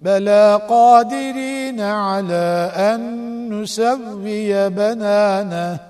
بلى قادرين على أن نسوي بنانه.